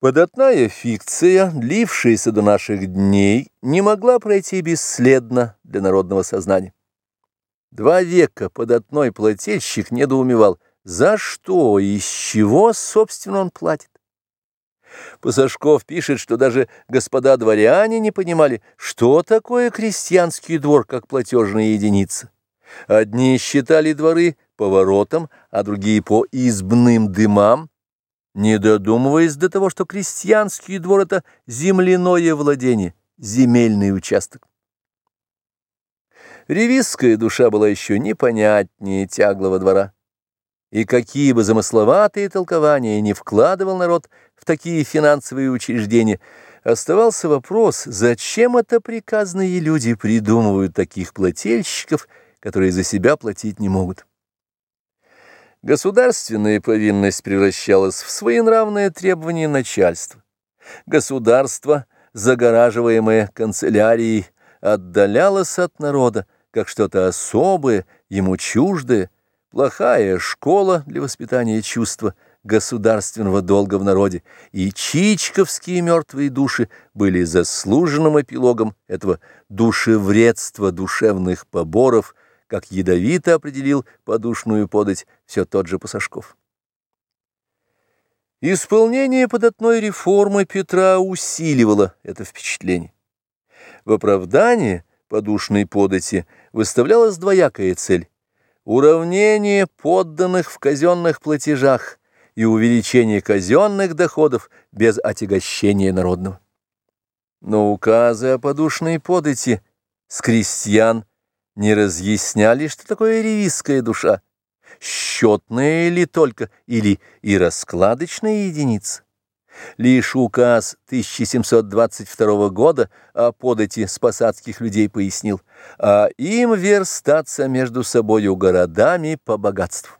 Податная фикция, длившаяся до наших дней, не могла пройти бесследно для народного сознания. Два века податной плательщик недоумевал, за что и из чего, собственно, он платит. Пасашков пишет, что даже господа дворяне не понимали, что такое крестьянский двор как платежная единица. Одни считали дворы поворотом, а другие по избным дымам, не додумываясь до того, что крестьянский двор — это земляное владение, земельный участок. Ревизская душа была еще непонятнее тяглого двора. И какие бы замысловатые толкования не вкладывал народ в такие финансовые учреждения, оставался вопрос, зачем это приказные люди придумывают таких плательщиков, которые за себя платить не могут. Государственная повинность превращалась в своенравное требование начальства. Государство, загораживаемое канцелярией, отдалялось от народа, как что-то особое, ему чуждое, плохая школа для воспитания чувства государственного долга в народе, и чичковские мертвые души были заслуженным эпилогом этого душевредства душевных поборов, как ядовито определил подушную подать все тот же Пасашков. Исполнение податной реформы Петра усиливало это впечатление. В оправдании подушной подати выставлялась двоякая цель – уравнение подданных в казенных платежах и увеличение казенных доходов без отягощения народного. Но указы о подушной подати с крестьян – не разъясняли, что такое ревизская душа, счетная ли только или и раскладочная единица. Лишь указ 1722 года о подати спасатских людей пояснил, а им верстаться между собою городами по богатству.